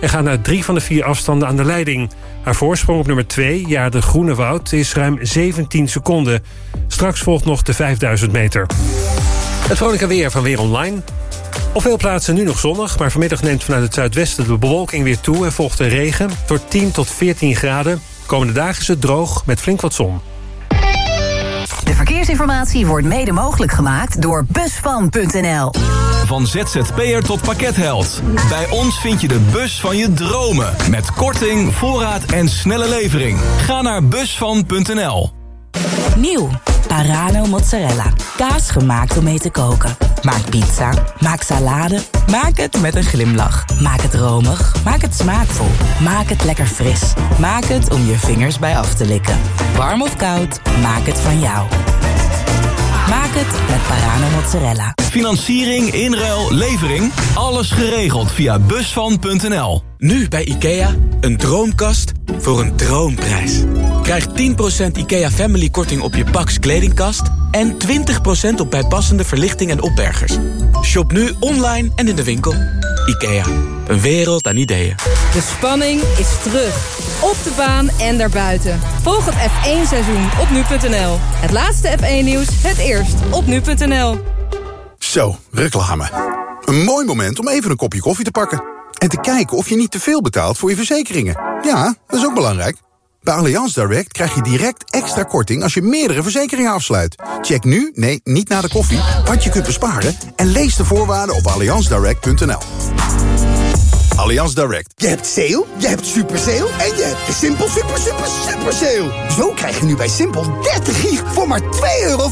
en gaat naar drie van de vier afstanden aan de leiding. Haar voorsprong op nummer 2, ja de Groene Woud, is ruim 17 seconden. Straks volgt nog de 5000 meter. Het vrolijke weer van Weer Online. Op veel plaatsen nu nog zonnig, maar vanmiddag neemt vanuit het zuidwesten de bewolking weer toe en volgt er regen. Door 10 tot 14 graden. Komende dagen is het droog met flink wat zon. De verkeersinformatie wordt mede mogelijk gemaakt door busvan.nl. Van ZZP'er tot pakketheld. Bij ons vind je de bus van je dromen. Met korting, voorraad en snelle levering. Ga naar busvan.nl. Nieuw. Parano mozzarella. Kaas gemaakt om mee te koken. Maak pizza. Maak salade. Maak het met een glimlach. Maak het romig. Maak het smaakvol. Maak het lekker fris. Maak het om je vingers bij af te likken. Warm of koud, maak het van jou. Maak het met Parano mozzarella. Financiering, inruil, levering. Alles geregeld via busvan.nl. Nu bij IKEA, een droomkast voor een droomprijs. Krijg 10% IKEA Family korting op je Pax kledingkast... en 20% op bijpassende verlichting en opbergers. Shop nu online en in de winkel. IKEA, een wereld aan ideeën. De spanning is terug. Op de baan en daarbuiten. Volg het F1-seizoen op nu.nl. Het laatste F1-nieuws, het eerst op nu.nl. Zo, reclame. Een mooi moment om even een kopje koffie te pakken. En te kijken of je niet te veel betaalt voor je verzekeringen. Ja, dat is ook belangrijk. Bij Allianz Direct krijg je direct extra korting als je meerdere verzekeringen afsluit. Check nu, nee, niet na de koffie, wat je kunt besparen... en lees de voorwaarden op allianzdirect.nl. Allianz Direct. Je hebt sale, je hebt super sale en je hebt de Simpel super super super sale. Zo krijg je nu bij Simpel 30 gig voor maar 2,50 euro.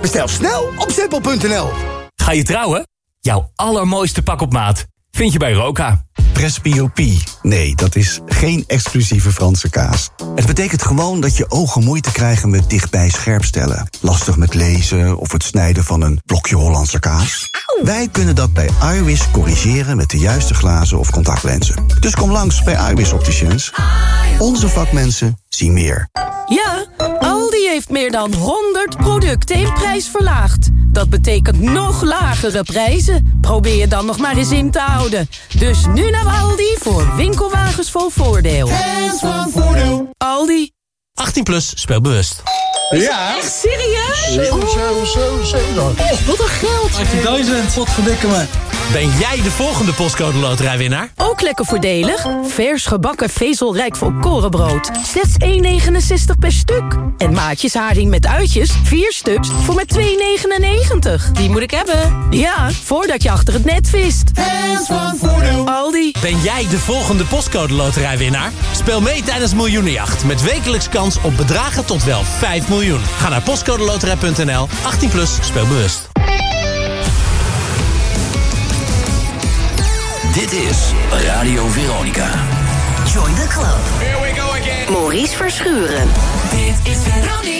Bestel snel op simpel.nl. Ga je trouwen? Jouw allermooiste pak op maat vind je bij Roka. Presbyopie. Nee, dat is geen exclusieve Franse kaas. Het betekent gewoon dat je ogen moeite krijgen met dichtbij scherpstellen. Lastig met lezen of het snijden van een blokje Hollandse kaas. Wij kunnen dat bij iWis corrigeren met de juiste glazen of contactlenzen. Dus kom langs bij iWis Opticians. Onze vakmensen zien meer. Ja, Aldi heeft meer dan 100 producten in prijs verlaagd. Dat betekent nog lagere prijzen. Probeer je dan nog maar eens in te houden. Dus nu naar Aldi voor winkelwagens vol voordeel. Hands van voordeel. Aldi. 18 plus, speel bewust. Ja. Echt serieus? 7, 7, 7, 7. Oh, wat een geld. 18.000, wat verdikken me. Ben jij de volgende postcode loterijwinnaar? Ook lekker voordelig. Vers gebakken vezelrijk volkorenbrood. Slechts 1,69 per stuk. En maatjes haring met uitjes. 4 stuks voor maar 2,99. Die moet ik hebben. Ja, voordat je achter het net vist. Hands van voordeel. Aldi. Ben jij de volgende postcode loterijwinnaar? Speel mee tijdens Miljoenenjacht. Met wekelijks kans op bedragen tot wel 5 miljoen. Ga naar postcodeloterij.nl. 18 plus, speel bewust. Dit is Radio Veronica. Join the club. Here we go again. Maurice Verschuren. Dit is Veronica.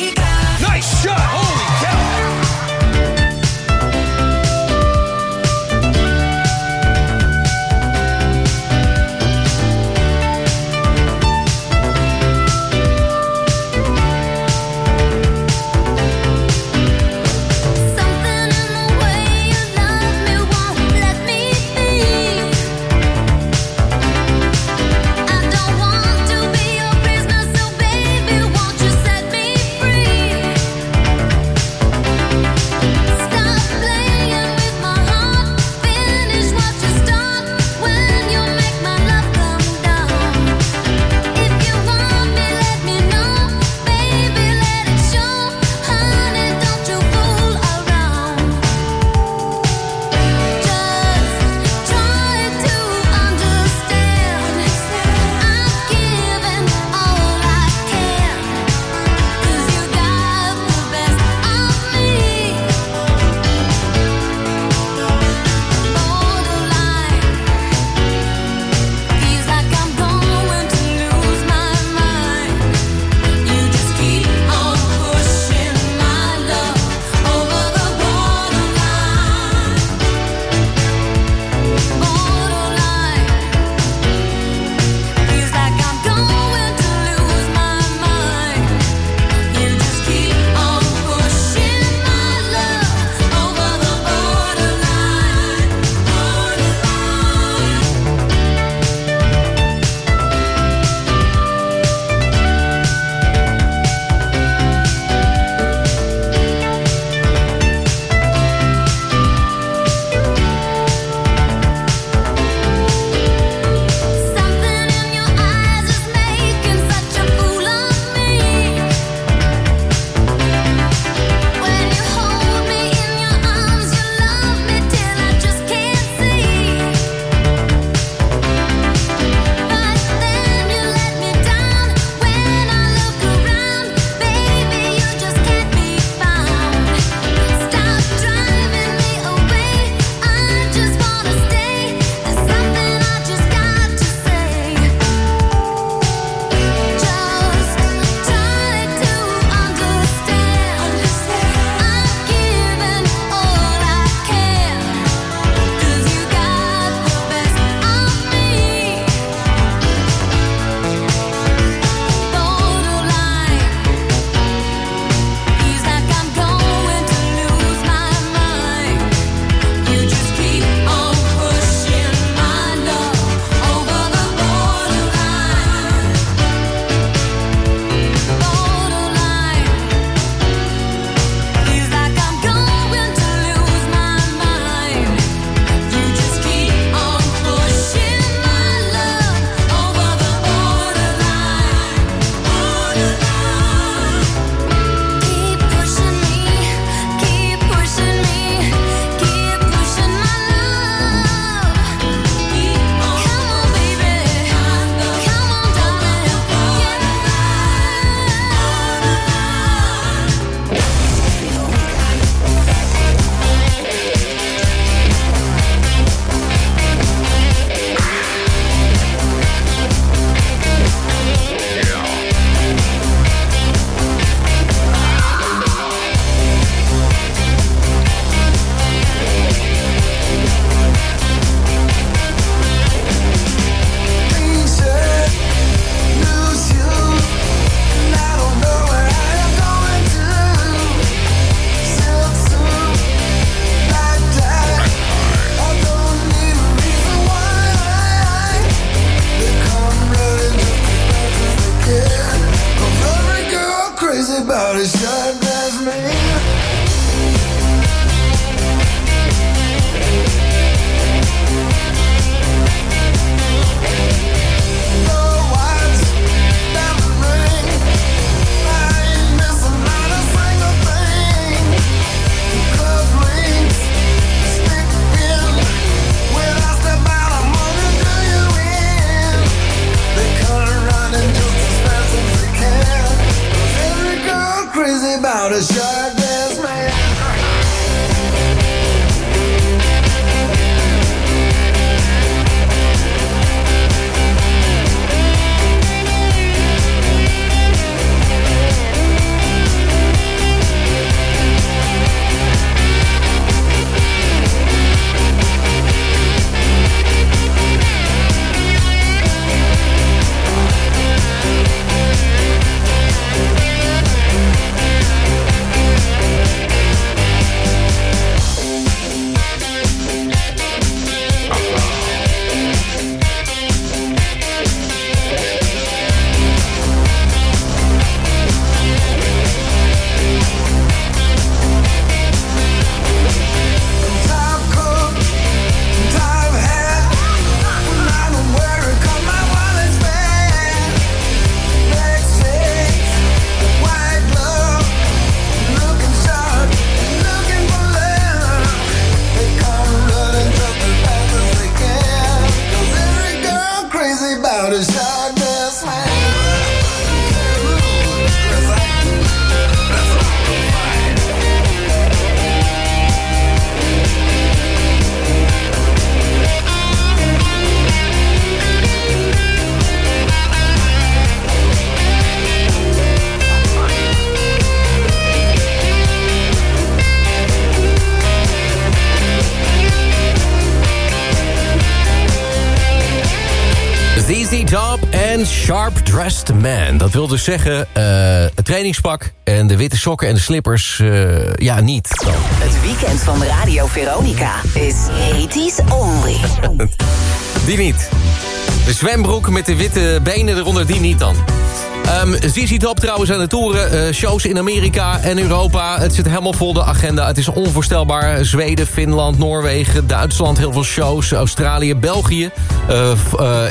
En Sharp Dressed Man. Dat wil dus zeggen, eh, het trainingspak en de witte sokken en de slippers, eh, ja, niet. Dan. Het weekend van Radio Veronica is 80s only. Die niet. De zwembroek met de witte benen eronder, die niet dan. Ehm ZZ Top trouwens aan de toeren. eh, shows in Amerika en Europa. Het zit helemaal vol de agenda. Het is onvoorstelbaar. Zweden, Finland, Noorwegen, Duitsland. Heel veel shows. Australië, België. f- eh,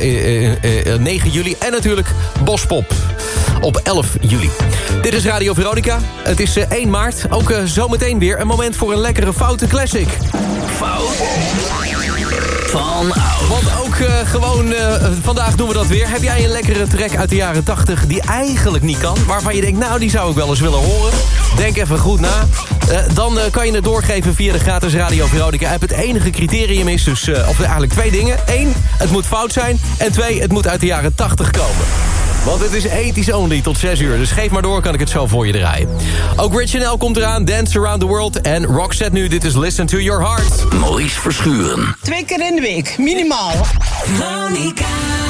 eh, eh, 9 juli. En natuurlijk Bospop op 11 juli. Dit is Radio Veronica. Het is eh, 1 maart. Ook zometeen weer een moment voor een lekkere foute classic. Fout van oud. Want ook eh, gewoon eh, vandaag doen we dat weer. Heb jij een lekkere track uit de jaren 80 die eigenlijk niet kan... waarvan je denkt, nou, die zou ik wel eens willen horen? Denk even goed na. Eh, dan kan je het doorgeven via de gratis Radio Veronica app. Het enige criterium is dus, of eigenlijk twee dingen. Eén, het moet fout zijn. En twee, het moet uit de jaren 80 komen. Want het is ethisch only tot 6 uur. Dus geef maar door, kan ik het zo voor je draaien. Ook Rich komt eraan, Dance Around the World. En Roxette nu, dit is Listen to Your Heart. Maurice Verschuren. Twee keer in de week, minimaal. Veronica.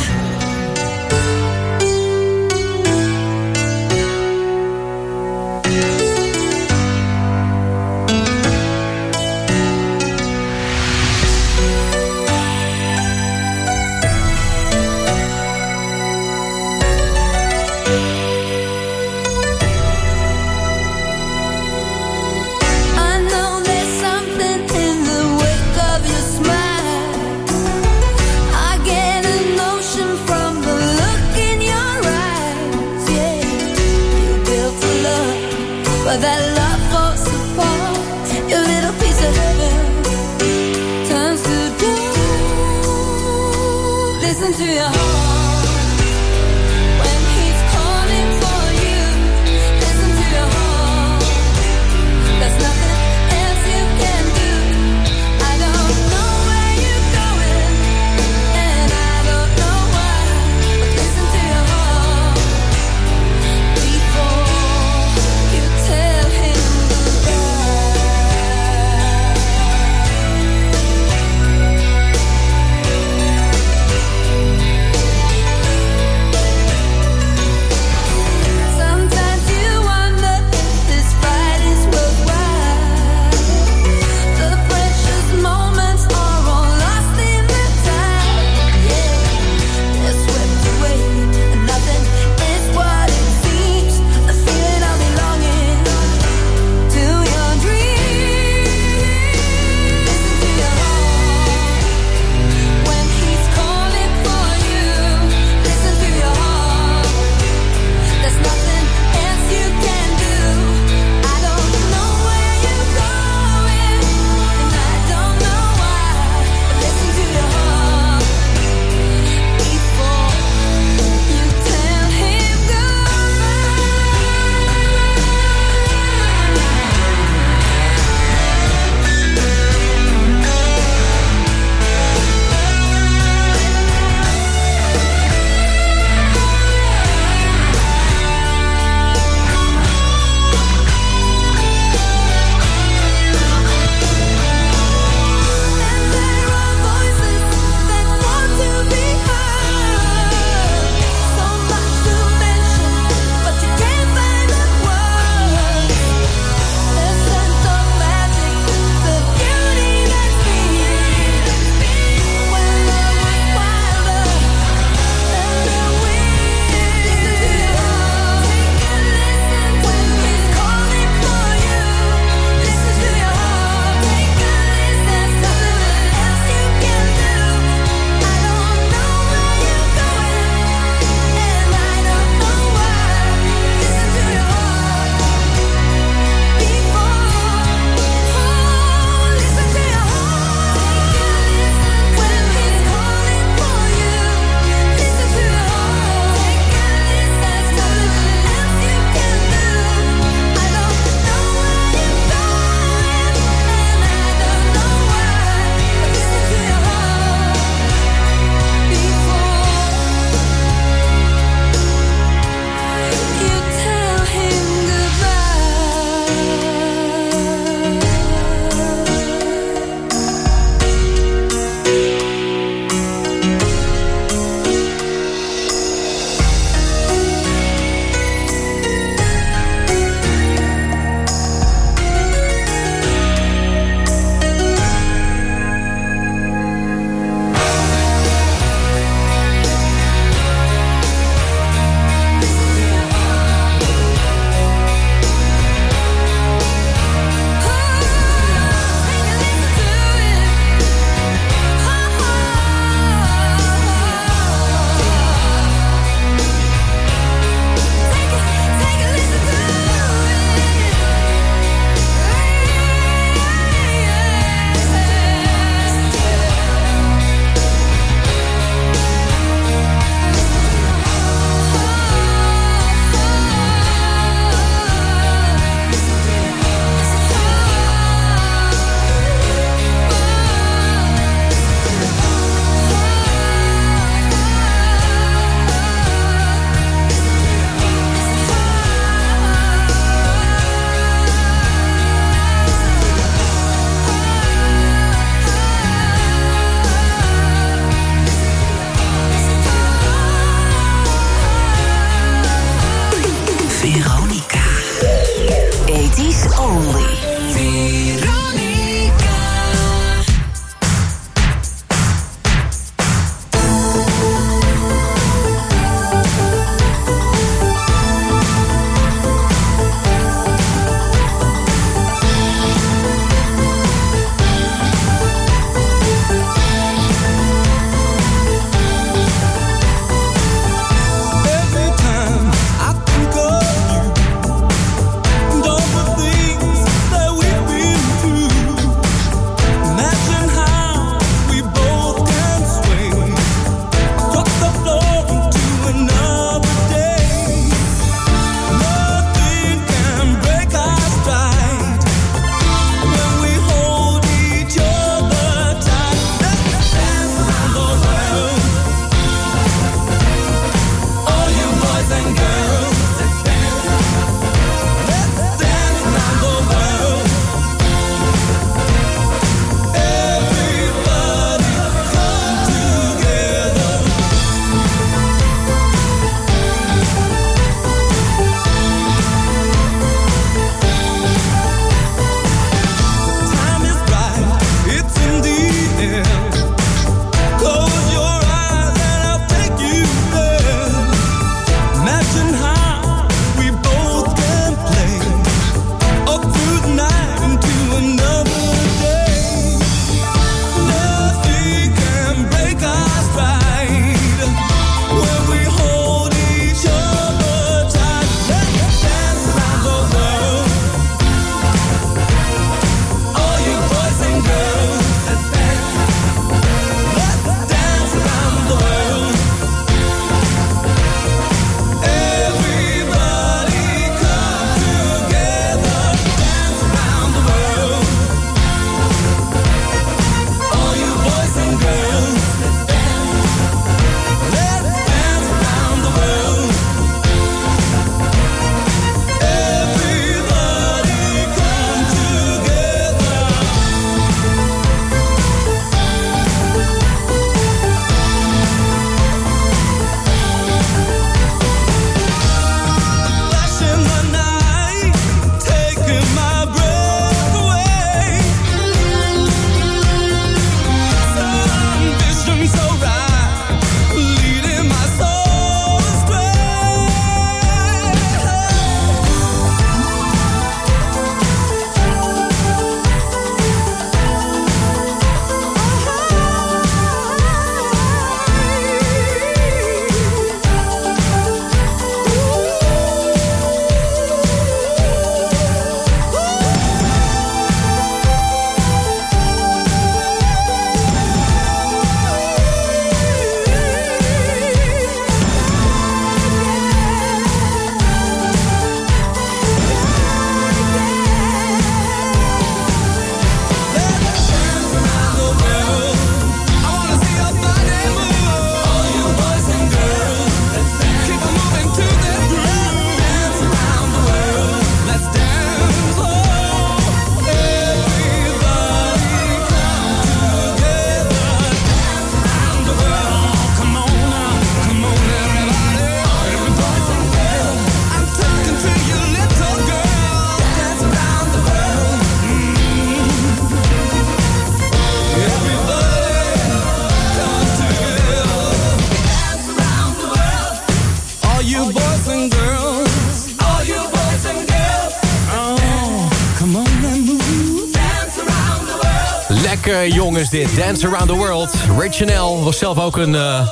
Jongens dit. Dance Around the World. Rich Chanel was zelf ook een... eh,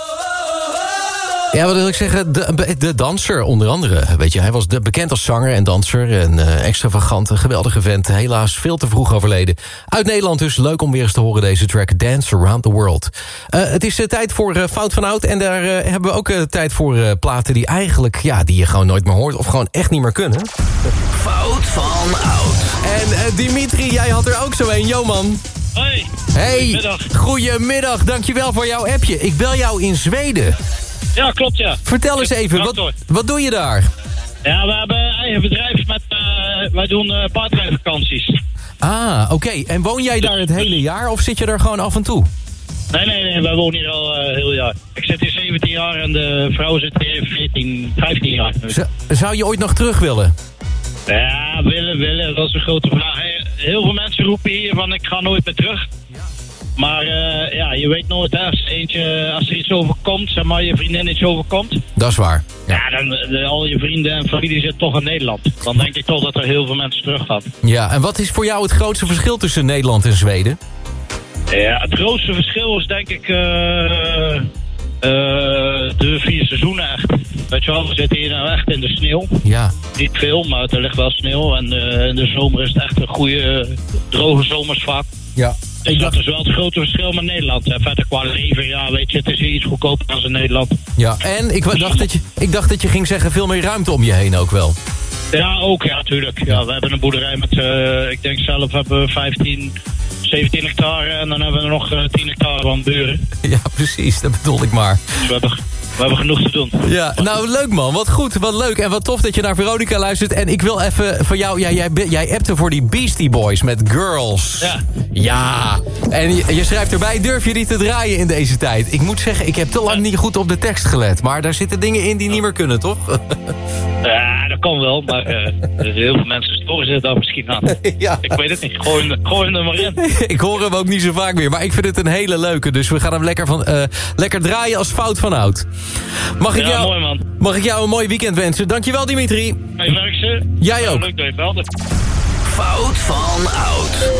Ja, wat wil ik zeggen? De, de danser, onder andere. Weet je, hij was de, bekend als zanger en danser. Eh extravagante, geweldige vent. Helaas veel te vroeg overleden. Uit Nederland dus. Leuk om weer eens te horen deze track. Dance Around the World. Eh, het is tijd voor Fout van Oud. En daar hebben we ook tijd voor platen die eigenlijk... Ja, die je gewoon nooit meer hoort. Of gewoon echt niet meer kunnen. Fout van Oud. En Dimitri, jij had er ook zo een. Yo man. Hoi. Hey, Goedemiddag. goedemiddag. Dankjewel voor jouw appje. Ik bel jou in Zweden. Ja, klopt ja. Vertel eens even, wat, wat doe je daar? Ja, we hebben een eigen bedrijf met, eh, wij doen uh, paardrijvakanties. Ah, oké. En woon jij daar het hele jaar of zit je er gewoon af en toe? Nee, nee, nee, wij wonen hier al eh, heel jaar. Ik zit hier 17 jaar en de vrouw zit hier 14, 15 jaar. Z- zou je ooit nog terug willen? Ja, willen, willen, dat is een grote vraag. Heel veel mensen roepen hier van ik ga nooit meer terug. Maar eh, ja, je weet nooit hè, als, eentje, als er iets overkomt, zeg maar je vriendin iets overkomt. Dat is waar. Ja, dan de- al je vrienden en familie zitten toch in Nederland. Dan denk ik toch dat er heel veel mensen terug gaan. Ja, en wat is voor jou het grootste verschil tussen Nederland en Zweden? Ja, het grootste verschil is denk ik eh, de vier seizoenen echt. Weet je wel, we zitten hier nou echt in de sneeuw. Ja. Niet veel, maar er ligt wel sneeuw. En eh, in de zomer is het echt een goede, eh, droge zomers vaak. Ja. Dus dat is wel het grote verschil met Nederland. En verder qua leven, ja, weet je, het is hier iets goedkoper dan in Nederland. Ja, en ik dacht dat je, ik dacht dat je ging zeggen veel meer ruimte om je heen ook wel. Ja, ook, ja, tuurlijk. Ja, we hebben een boerderij met, eh, ik denk zelf hebben we 15, 17 hectare. En dan hebben we nog eh, 10 hectare aan buren. Ja, precies, dat bedoel ik maar. Dus we hebben, we hebben genoeg te doen. Ja, nou leuk man, wat goed, wat leuk. En wat tof dat je naar Veronica luistert. En ik wil even van jou, ja, jij, jij appte voor die Beastie Boys met Girls. Ja. Ja, en je, je schrijft erbij, durf je die te draaien in deze tijd? Ik moet zeggen, ik heb te lang niet goed op de tekst gelet. Maar daar zitten dingen in die niet meer kunnen, toch? Ja, dat kan wel, maar eh, heel veel mensen storen zich daar misschien aan. Ja. Ik weet het niet, gooi, hem- gooi hem er maar in. ik hoor hem ook niet zo vaak meer, maar ik vind het een hele leuke. Dus we gaan hem lekker, van, eh, lekker draaien als fout van oud. Mag ik, Ja, jou, mooi, man. mag ik jou een mooi weekend wensen? Dankjewel Dimitri. Hey, werk ze. Jij ook. Leuk dat je belde. Fout van Oud.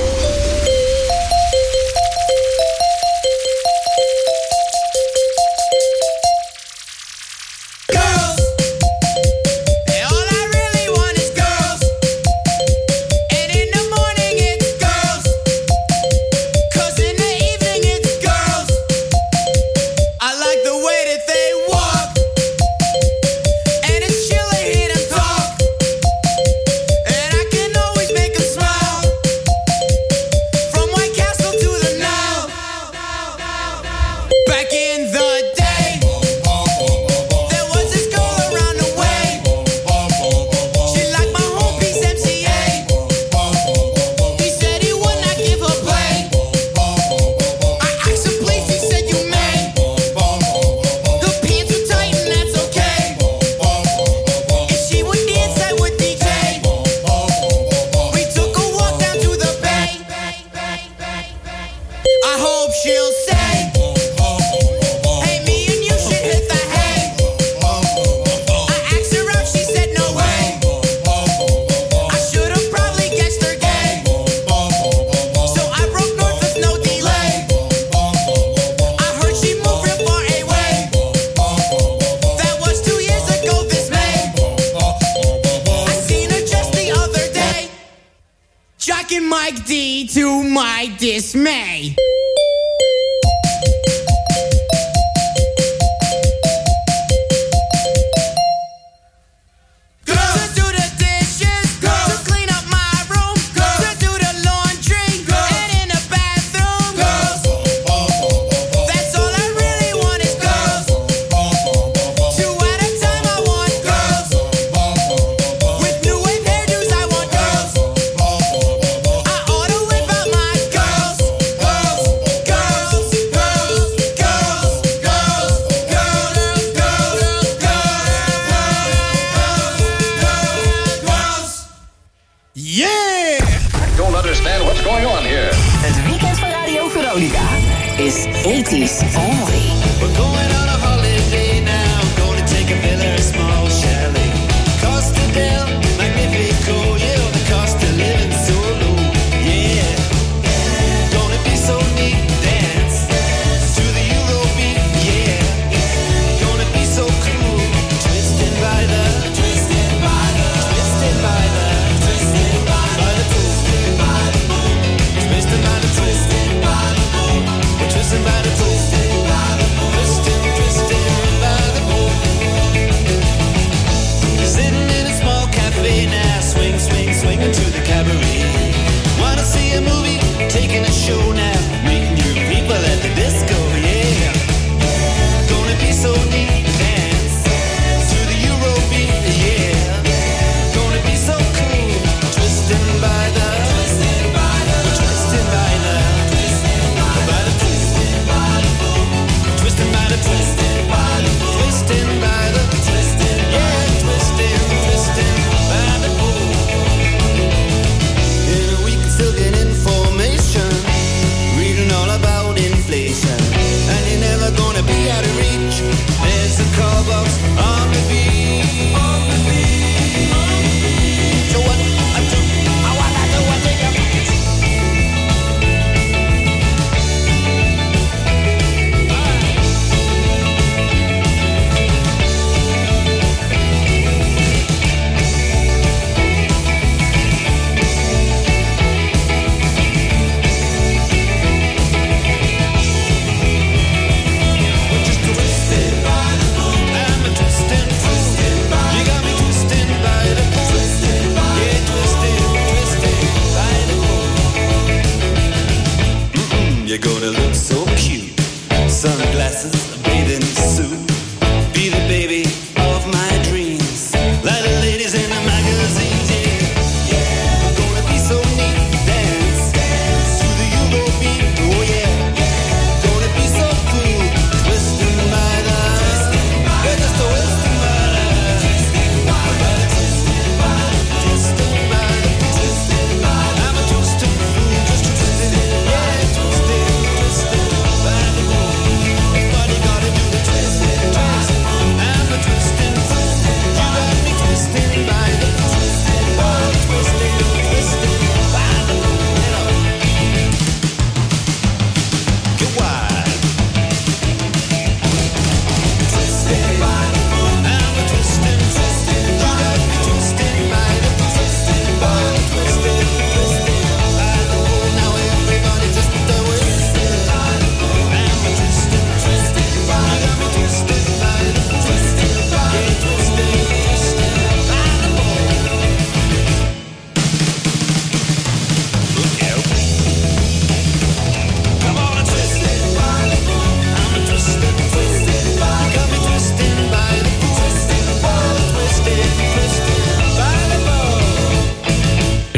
problems on the beat.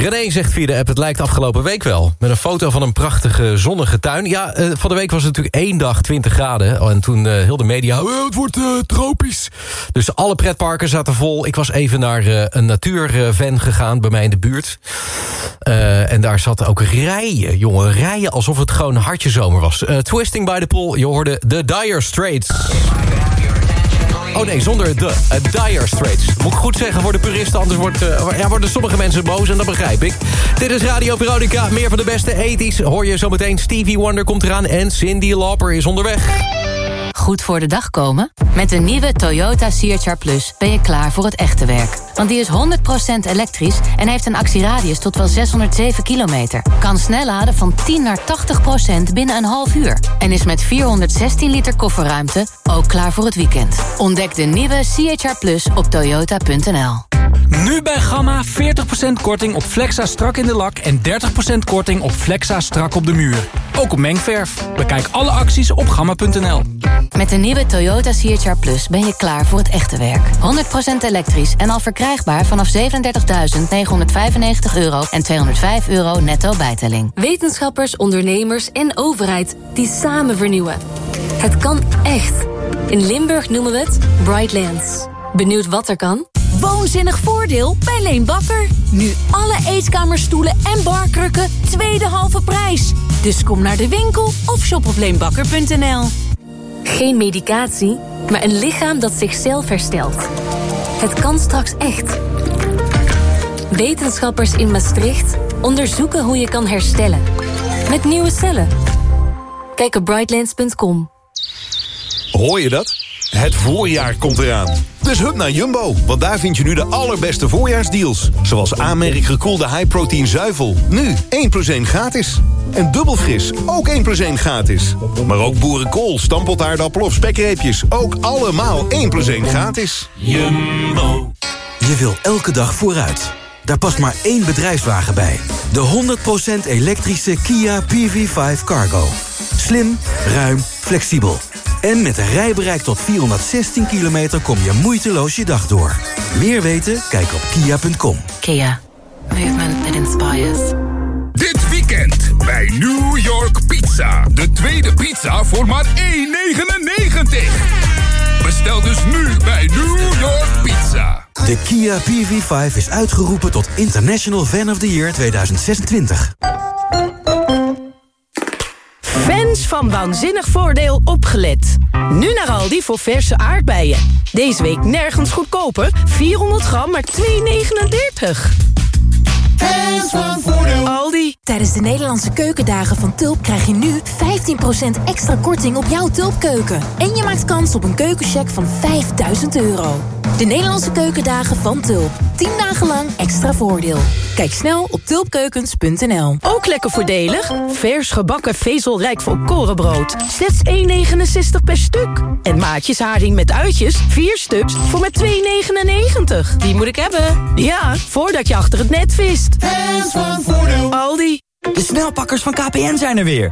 René zegt via de app, het lijkt afgelopen week wel. Met een foto van een prachtige zonnige tuin. Ja, eh, van de week was het natuurlijk één dag 20 graden. Oh, en toen eh, heel de media, "Oh, het wordt eh, tropisch. Dus alle pretparken zaten vol. Ik was even naar een natuurvan gegaan bij mij in de buurt. En daar zaten ook rijen, jongen. Rijen alsof het gewoon hartje zomer was. Twisting by the Pool, je hoorde The Dire Straits. Oh nee, zonder de. Uh, dire Straits. Moet ik goed zeggen voor de puristen, anders wordt, eh, ja, worden sommige mensen boos en dat begrijp ik. Dit is Radio Veronica, meer van de beste ethisch. Hoor je zometeen Stevie Wonder komt eraan en Cindy Lauper is onderweg. Goed voor de dag komen? Met de nieuwe Toyota CHR Plus ben je klaar voor het echte werk. Want die is 100% elektrisch en heeft een actieradius tot wel 607 kilometer. Kan snel laden van 10 naar 80% binnen een half uur. En is met 416 liter kofferruimte ook klaar voor het weekend. Ontdek de nieuwe CHR Plus op toyota.nl. Nu bij Gamma 40% korting op Flexa strak in de lak... en 30% korting op Flexa strak op de muur. Ook op mengverf. Bekijk alle acties op gamma.nl. Met de nieuwe Toyota CHR Plus ben je klaar voor het echte werk. 100% elektrisch en al verkrijgbaar vanaf 37.995 euro en 205 euro netto bijtelling. Wetenschappers, ondernemers en overheid die samen vernieuwen. Het kan echt. In Limburg noemen we het Brightlands. Benieuwd wat er kan? Woonzinnig voordeel bij Leen Bakker. Nu alle eetkamerstoelen en barkrukken tweede halve prijs. Dus kom naar de winkel of shop op leenbakker.nl. Geen medicatie, maar een lichaam dat zichzelf herstelt. Het kan straks echt. Wetenschappers in Maastricht onderzoeken hoe je kan herstellen. Met nieuwe cellen. Kijk op brightlands.com. Hoor je dat? Het voorjaar komt eraan. Dus hup naar Jumbo, want daar vind je nu de allerbeste voorjaarsdeals. Zoals aanmerk gekoelde high-protein zuivel. Nu 1 plus 1 gratis. En dubbel fris, ook 1 plus 1 gratis. Maar ook boerenkool, stamppotaardappel of spekreepjes. Ook allemaal 1 plus 1 gratis. Jumbo. Je wil elke dag vooruit. Daar past maar één bedrijfswagen bij. De 100% elektrische Kia PV5 Cargo. Slim, ruim, flexibel. En met een rijbereik tot 416 kilometer kom je moeiteloos je dag door. Meer weten? Kijk op kia.com. Kia. Movement that inspires. Dit weekend bij New York Pizza. De tweede pizza voor maar 1,99. Bestel dus nu bij New York Pizza. De Kia PV5 is uitgeroepen tot International Fan of the Year 2026. Fans van Waanzinnig Voordeel opgelet. Nu naar Aldi voor verse aardbeien. Deze week nergens goedkoper. 400 gram, maar 2,39. Fans van Voordeel. Aldi. Tijdens de Nederlandse keukendagen van Tulp krijg je nu 15% extra korting op jouw Tulpkeuken. En je maakt kans op een keukencheck van 5000 euro. De Nederlandse keukendagen van Tulp. 10 dagen lang extra voordeel. Kijk snel op tulpkeukens.nl. Ook lekker voordelig. Vers gebakken vezelrijk volkorenbrood. Slechts 1,69 per stuk. En maatjes haring met uitjes. 4 stuks voor maar 2,99. Die moet ik hebben. Ja, voordat je achter het net vist. Fans van Voordeel. Aldi. De snelpakkers van KPN zijn er weer.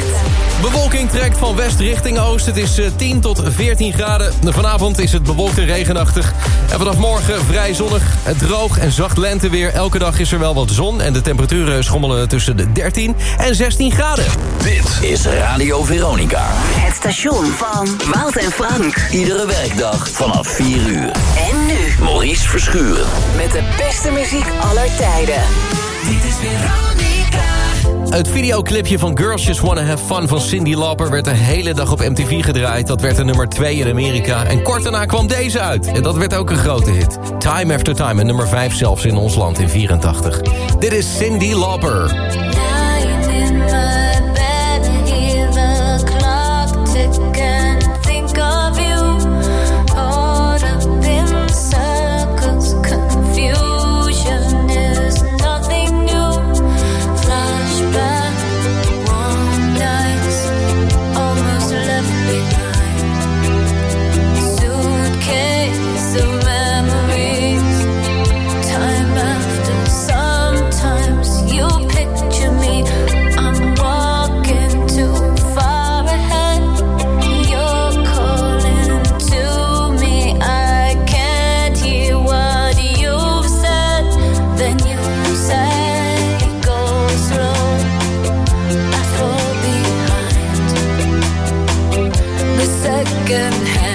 Bewolking trekt van west richting oost. Het is eh, 10 tot 14 graden. Vanavond is het bewolkt en regenachtig. En vanaf morgen vrij zonnig, het droog en zacht lenteweer. Elke dag is er wel wat zon en de temperaturen schommelen tussen de 13 en 16 graden. Dit is Radio Veronica. Het station van Wout en Frank. Iedere werkdag vanaf 4 uur. En nu Maurice Verschuren. met de beste muziek aller tijden. Dit is Veronica. Het videoclipje van Girls Just Wanna Have Fun van Cindy Lauper... werd de hele dag op MTV gedraaid. Dat werd de nummer 2 in Amerika. En kort daarna kwam deze uit. En dat werd ook een grote hit. Time After Time en nummer 5 zelfs in ons land in 84. Dit is Cindy Lauper. second hand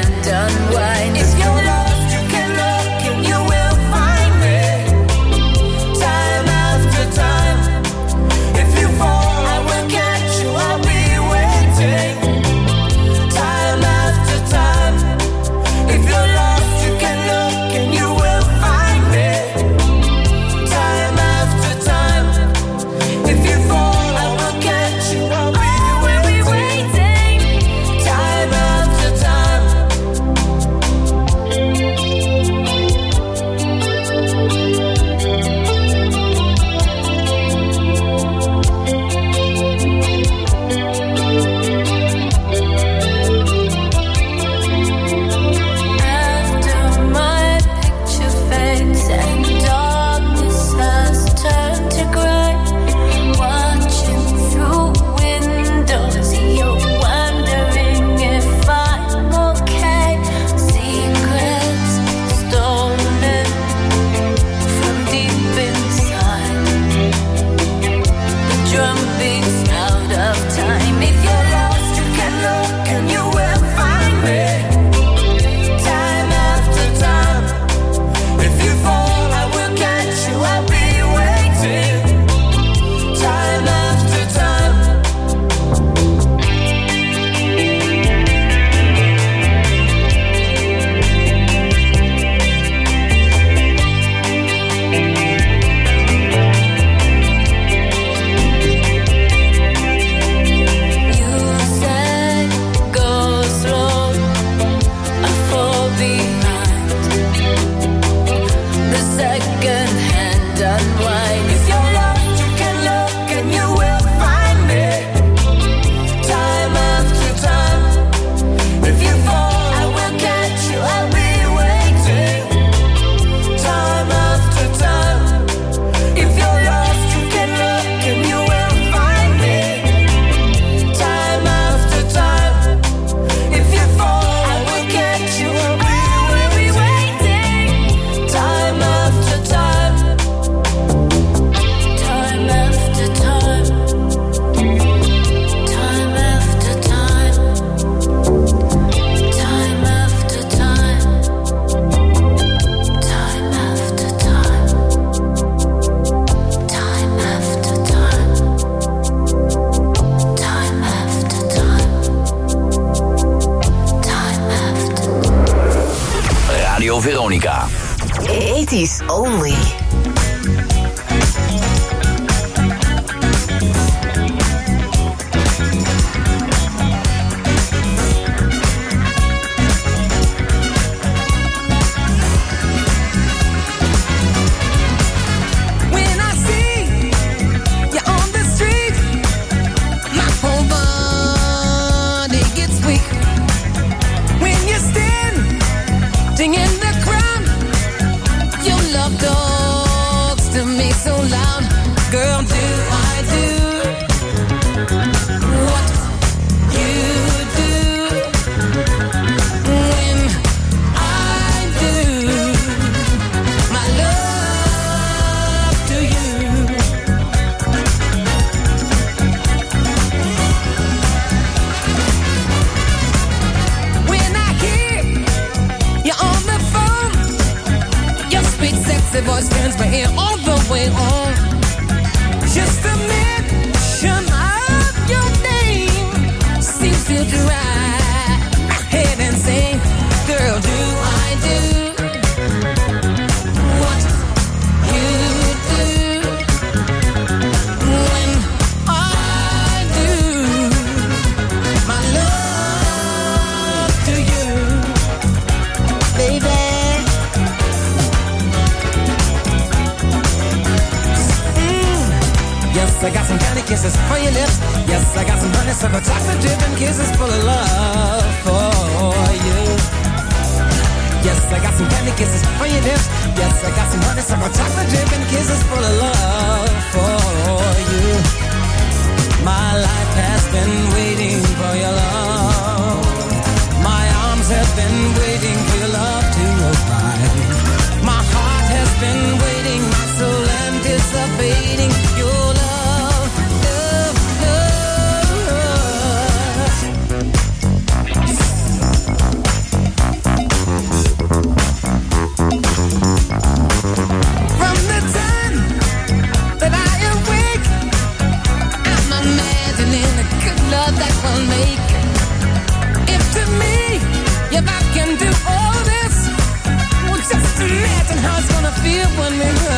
hands, my ear all the way on. Just a minute. Yes, I got some candy kisses for your lips. Yes, I got some honeysuckle chocolate dipping kisses full of love for you. Yes, I got some candy kisses for your lips. Yes, I got some honeysuckle chocolate dipping kisses full of love for you. My life has been waiting for your love. My arms have been waiting for your love to arrive.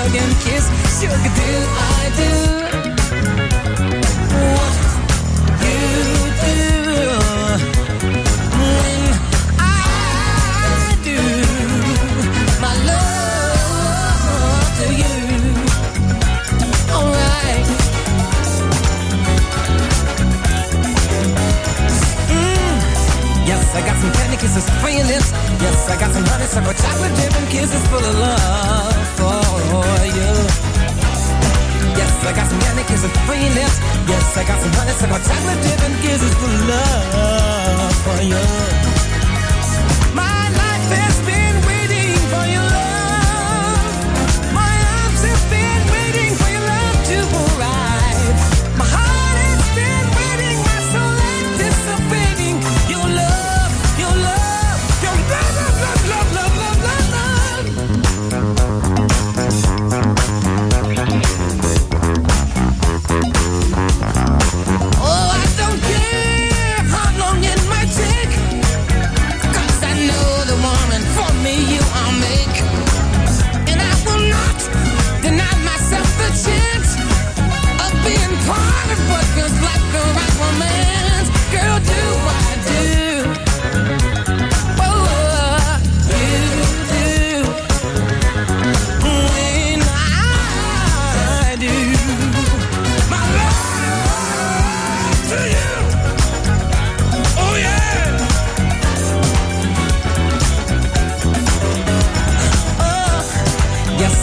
Hug and kiss. Sugar, do I do what you do when I do my love to you? Alright. Mm. Yes, I got some candy kisses for your lips. Yes, I got some honeysuckle chocolate dip and kisses full of love is a freeness. Yes, I got some honey, so got chocolate dip and gizzards for love for you.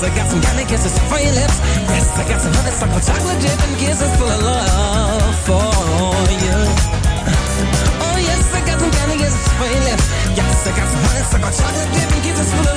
I got some candy kisses for your lips. I got some honey, honeysuckle chocolate dip and kisses full of love for you. Oh, yes, I got some candy kisses for lips. Yes, I got some honey, honeysuckle chocolate dip and kisses full of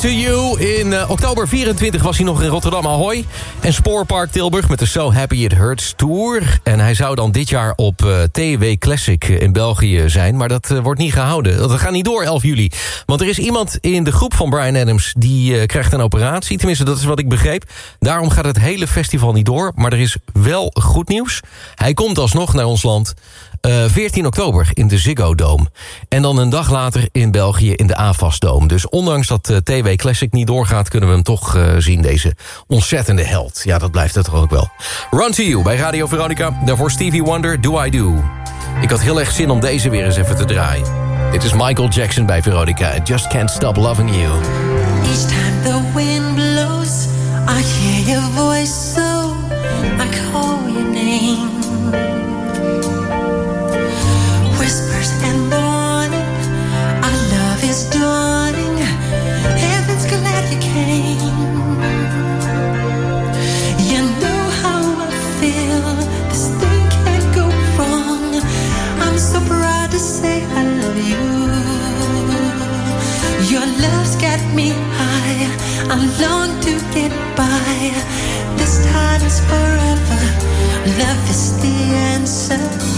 to You. In eh, oktober 24 was hij nog in Rotterdam Ahoy. En Spoorpark Tilburg met de So Happy It Hurts Tour. En hij zou dan dit jaar op eh, TW Classic in België zijn. Maar dat eh, wordt niet gehouden. Dat gaat niet door 11 juli. Want er is iemand in de groep van Brian Adams... die krijgt een operatie. Tenminste, dat is wat ik begreep. Daarom gaat het hele festival niet door. Maar er is wel goed nieuws. Hij komt alsnog naar ons land... Eh, 14 oktober in de Ziggo Dome. En dan een dag later in België in de AFAS Dome. Dus ondanks dat eh, TW Classic niet doorgaat... kunnen we hem toch eh, zien, deze ontzettende held. Ja, dat blijft het toch ook wel. Run to You bij Radio Veronica. Daarvoor Stevie Wonder, Do I Do. Ik had heel erg zin om deze weer eens even te draaien. Dit is Michael Jackson bij Veronica. I Just Can't Stop Loving You. Each time the wind blows, I hear your voice, forever. Love is the answer.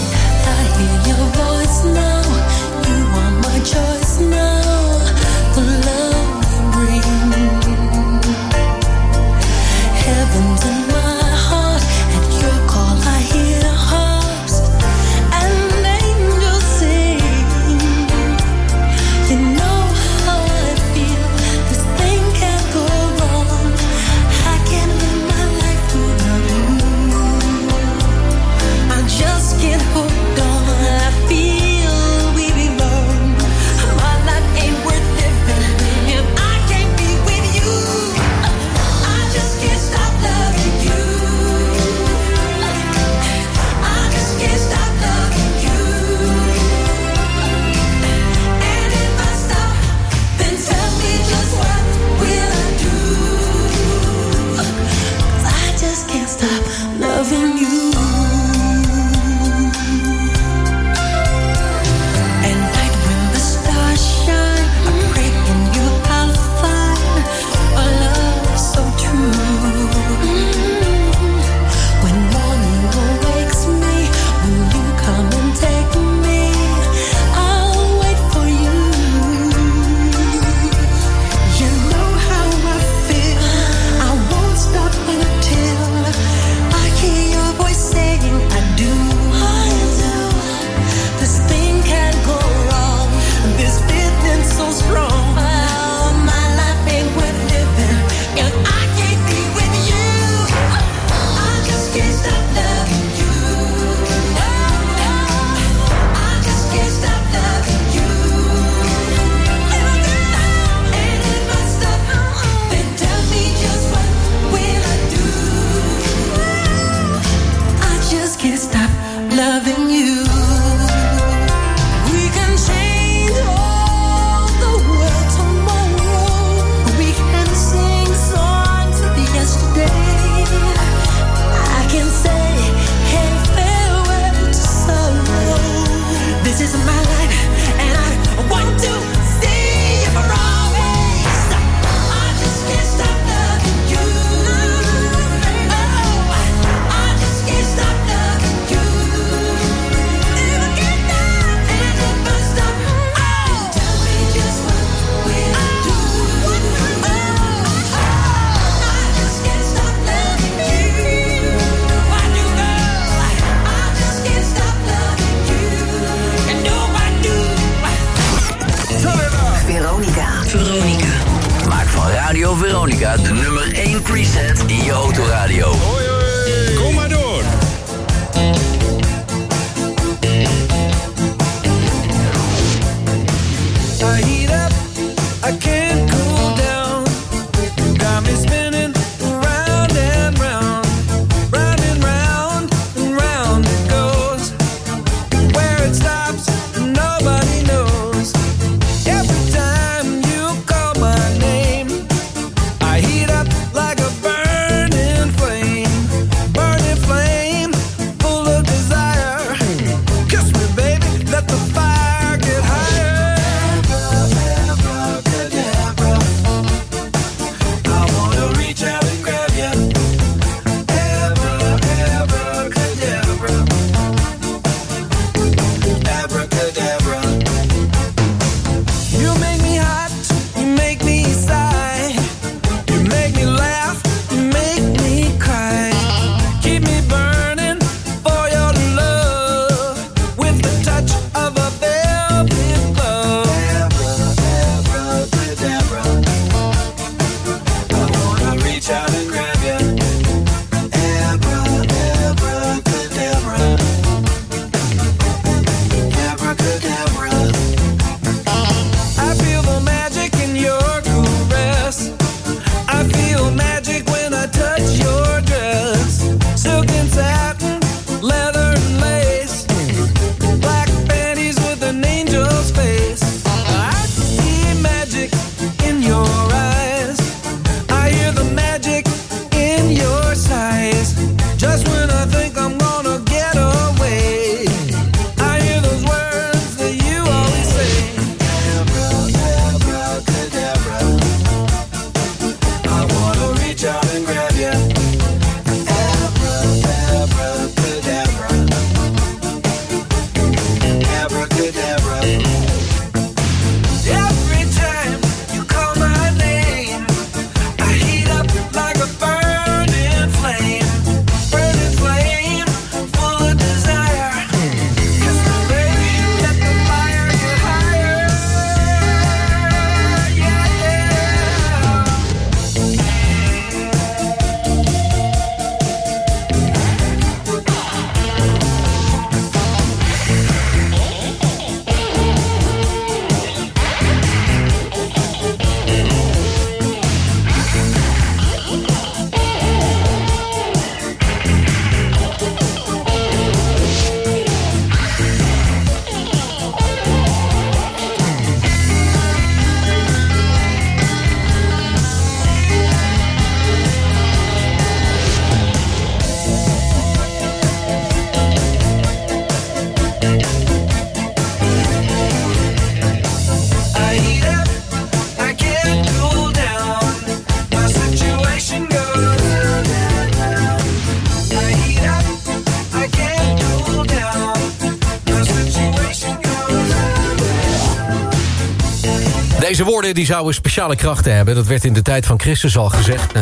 Deze woorden die zouden speciale krachten hebben. Dat werd in de tijd van Christus al gezegd. Eh,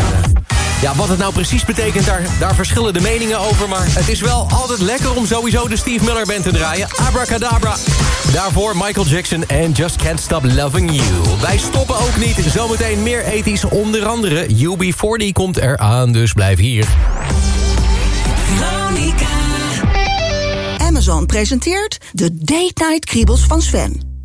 ja, wat het nou precies betekent, daar, daar verschillen de meningen over. Maar het is wel altijd lekker om sowieso de Steve Miller Band te draaien. Abracadabra. Daarvoor Michael Jackson en Just Can't Stop Loving You. Wij stoppen ook niet. Zometeen meer ethisch. Onder andere UB40 komt eraan, dus blijf hier. Amazon presenteert de Date Night Kriebels van Sven.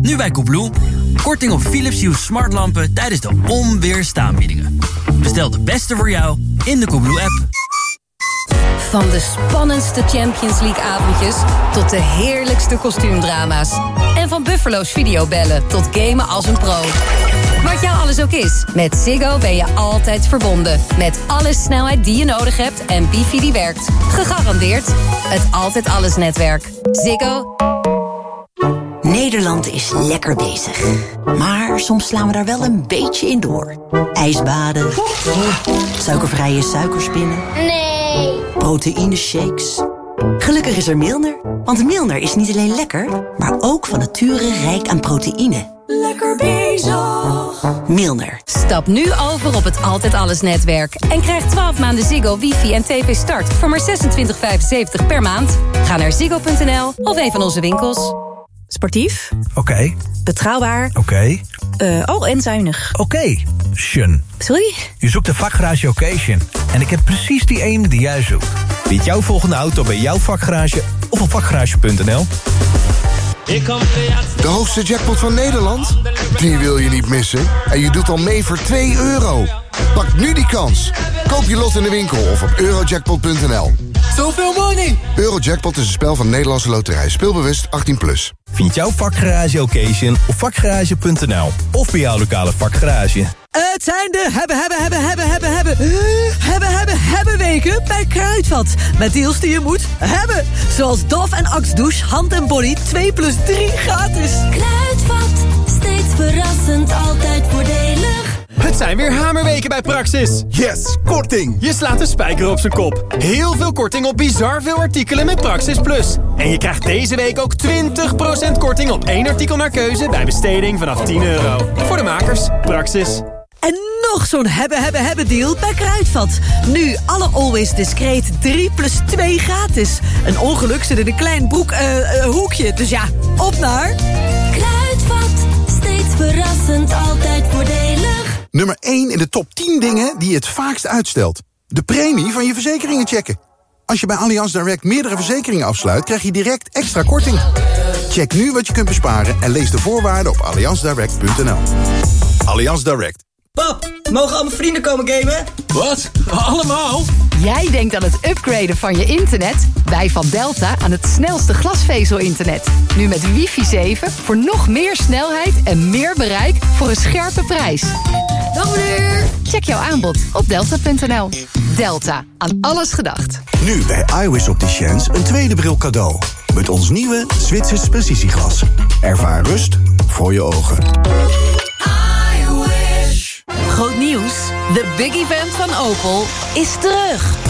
Nu bij Koebloe. Korting op Philips Hue smartlampen tijdens de onweerstaanbiedingen. Bestel de beste voor jou in de Koebloe-app. Van de spannendste Champions League avondjes tot de heerlijkste kostuumdrama's. En van Buffalo's videobellen tot gamen als een pro. Wat jou alles ook is, met Ziggo ben je altijd verbonden. Met alle snelheid die je nodig hebt en wifi die werkt. Gegarandeerd het Altijd Alles netwerk. Ziggo. Nederland is lekker bezig. Maar soms slaan we daar wel een beetje in door. Ijsbaden. Suikervrije suikerspinnen. Nee. Proteïne shakes. Gelukkig is er Milner. Want Milner is niet alleen lekker, maar ook van nature rijk aan proteïne. Lekker bezig. Milner. Stap nu over op het Altijd Alles netwerk. En krijg 12 maanden Ziggo, wifi en tv start voor maar 26,75 per maand. Ga naar ziggo.nl of een van onze winkels. Sportief. Oké. Betrouwbaar. Oké. Eh, oh, en zuinig. Oké. Shun. Sorry? Je zoekt een vakgarage occasion. En ik heb precies die ene die jij zoekt. Vind jouw volgende auto bij jouw vakgarage of op vakgarage.nl. De hoogste jackpot van Nederland? Die wil je niet missen. En je doet al mee voor 2 euro. Pak nu die kans. Koop je lot in de winkel of op eurojackpot.nl. Zoveel money! Eurojackpot is een spel van Nederlandse Loterij. Speelbewust 18+. Plus. Vind jouw vakgarage occasion op vakgarage.nl. Of bij jouw lokale vakgarage. Het zijn de hebben, hebben, hebben, hebben, hebben, hebben, hebben, hebben, hebben weken bij Kruidvat. Met deals die je moet hebben. Zoals Dove en Axe Douche, hand en body 2 plus 3 gratis. Kruidvat, steeds verrassend, altijd voordelig. Het zijn weer hamerweken bij Praxis. Yes, korting. Je slaat de spijker op zijn kop. Heel veel korting op bizar veel artikelen met Praxis Plus. En je krijgt deze week ook 20% korting op één artikel naar keuze... bij besteding vanaf 10 euro. Voor de makers, Praxis. En nog zo'n hebben, hebben, hebben deal bij Kruidvat. Nu alle Always Discreet 3 plus 2 gratis. Een ongeluk zit in een klein broek, eh, eh, hoekje. Dus ja, op naar... Kruidvat, steeds verrassend, altijd voordelig. Nummer 1 in de top 10 dingen die je het vaakst uitstelt. De premie van je verzekeringen checken. Als je bij Allianz Direct meerdere verzekeringen afsluit... krijg je direct extra korting. Check nu wat je kunt besparen en lees de voorwaarden op allianzdirect.nl. Allianz Direct. Pap, mogen al mijn vrienden komen gamen? Wat? Allemaal? Jij denkt aan het upgraden van je internet? Wij van Delta aan het snelste glasvezel-internet. Nu met wifi 7 voor nog meer snelheid en meer bereik voor een scherpe prijs. Dag meneer! Check jouw aanbod op delta.nl. Delta, aan alles gedacht. Nu bij iWis Opticians een tweede bril cadeau. Met ons nieuwe Zwitsers precisieglas. Ervaar rust voor je ogen. Groot nieuws. De big event van Opel is terug.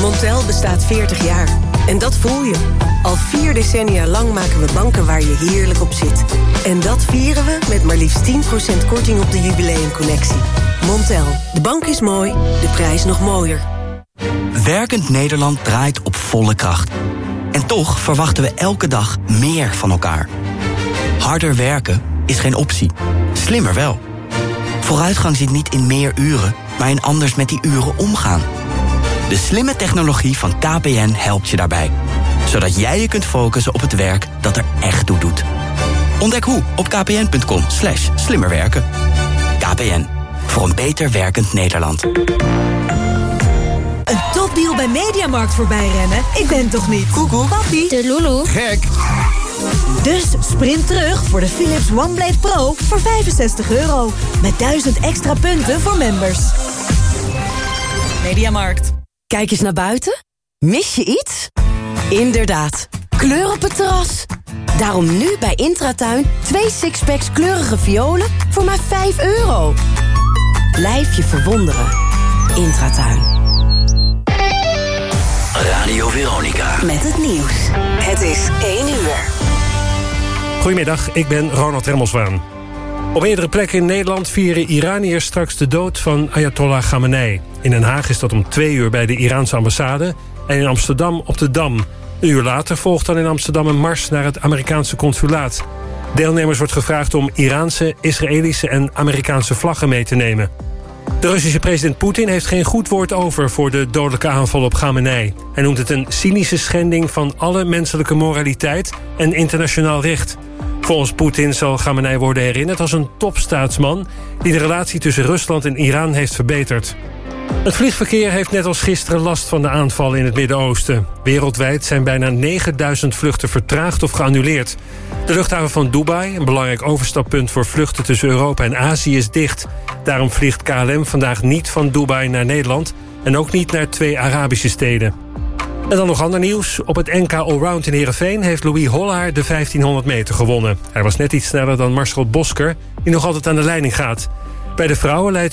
Montel bestaat 40 jaar. En dat voel je. Al vier decennia lang maken we banken waar je heerlijk op zit. En dat vieren we met maar liefst 10% korting op de jubileumconnectie. Montel, de bank is mooi, de prijs nog mooier. Werkend Nederland draait op volle kracht. En toch verwachten we elke dag meer van elkaar. Harder werken is geen optie. Slimmer wel. Vooruitgang zit niet in meer uren, maar in anders met die uren omgaan. De slimme technologie van KPN helpt je daarbij. Zodat jij je kunt focussen op het werk dat er echt toe doet. Ontdek hoe op kpn.com slash slimmerwerken. KPN, voor een beter werkend Nederland. Een topdeal bij Mediamarkt voorbij rennen? Ik ben toch niet? Koekoek. Papi. De Lulu. Gek. Dus sprint terug voor de Philips OneBlade Pro voor 65 euro. Met 1000 extra punten voor members. Mediamarkt. Kijk eens naar buiten. Mis je iets? Inderdaad, kleur op het terras. Daarom nu bij Intratuin twee sixpacks kleurige violen voor maar 5 euro. Blijf je verwonderen. Intratuin. Radio Veronica. Met het nieuws. Het is 1 uur. Goedemiddag, ik ben Ronald Remmelswaan. Op meerdere plekken in Nederland vieren Iraniërs straks de dood van Ayatollah Khamenei. In Den Haag is dat om twee uur bij de Iraanse ambassade... en in Amsterdam op de Dam. Een uur later volgt dan in Amsterdam een mars naar het Amerikaanse consulaat. Deelnemers wordt gevraagd om Iraanse, Israëlische en Amerikaanse vlaggen mee te nemen. De Russische president Poetin heeft geen goed woord over... voor de dodelijke aanval op Khamenei. Hij noemt het een cynische schending van alle menselijke moraliteit... en internationaal recht. Volgens Poetin zal Khamenei worden herinnerd als een topstaatsman... die de relatie tussen Rusland en Iran heeft verbeterd. Het vliegverkeer heeft net als gisteren last van de aanvallen in het Midden-Oosten. Wereldwijd zijn bijna 9000 vluchten vertraagd of geannuleerd. De luchthaven van Dubai, een belangrijk overstappunt voor vluchten tussen Europa en Azië, is dicht. Daarom vliegt KLM vandaag niet van Dubai naar Nederland en ook niet naar twee Arabische steden. En dan nog ander nieuws. Op het NK Allround in Heerenveen heeft Louis Hollaar de 1500 meter gewonnen. Hij was net iets sneller dan Marcel Bosker, die nog altijd aan de leiding gaat. Bij de vrouwen leidt